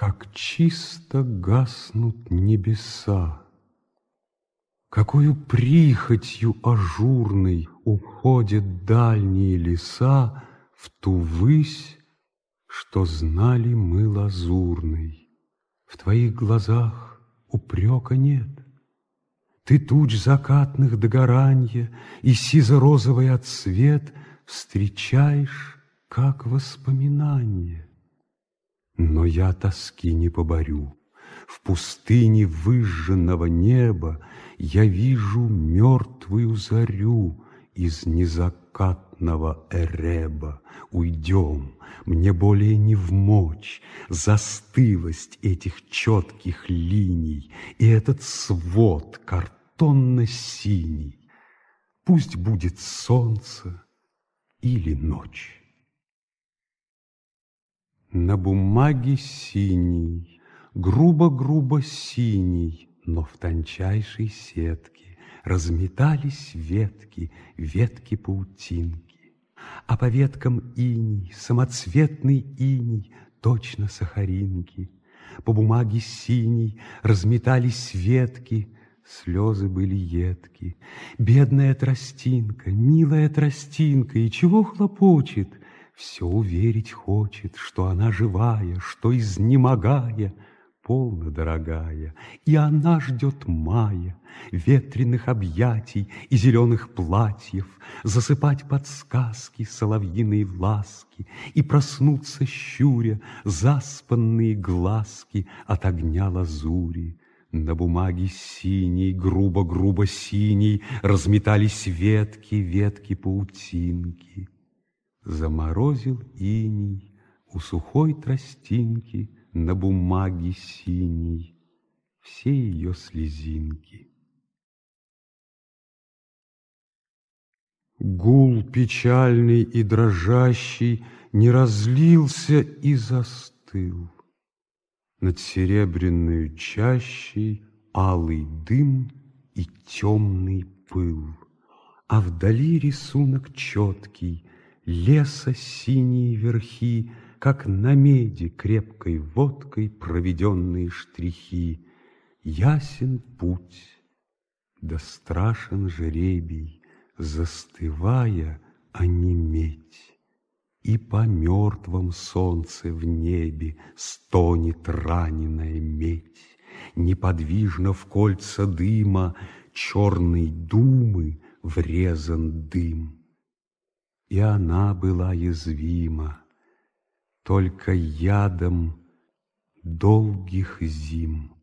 Как чисто гаснут небеса, Какою прихотью ажурной Уходят дальние леса В ту высь, что знали мы лазурной. В твоих глазах упрека нет. Ты туч закатных догоранья И сизо-розовый отсвет Встречаешь, как воспоминание. Но я тоски не поборю. В пустыне выжженного неба Я вижу мертвую зарю Из незакатного Эреба. Уйдем, мне более не вмочь Застылость этих четких линий И этот свод картонно-синий. Пусть будет солнце или ночь. На бумаге синий, грубо-грубо синий, Но в тончайшей сетке Разметались ветки, ветки паутинки. А по веткам иней, самоцветный иней, Точно сахаринки. По бумаге синей разметались ветки, Слезы были едки. Бедная тростинка, милая тростинка, И чего хлопочет? Все уверить хочет, что она живая, что изнемогая, полно дорогая, и она ждет мая, ветреных объятий и зеленых платьев, засыпать подсказки соловьиной ласки и проснуться щуря заспанные глазки от огня лазури. На бумаге синей, грубо-грубо синей, разметались ветки, ветки паутинки. Заморозил иней у сухой тростинки На бумаге синей все ее слезинки. Гул печальный и дрожащий Не разлился и застыл. Над серебряной чащей Алый дым и темный пыл, А вдали рисунок четкий — Леса синие верхи, Как на меди крепкой водкой Проведенные штрихи. Ясен путь, да страшен жребий, Застывая, онеметь. И по мертвом солнце в небе Стонет раненая медь. Неподвижно в кольца дыма Черной думы врезан дым и она была язвима только ядом долгих зим.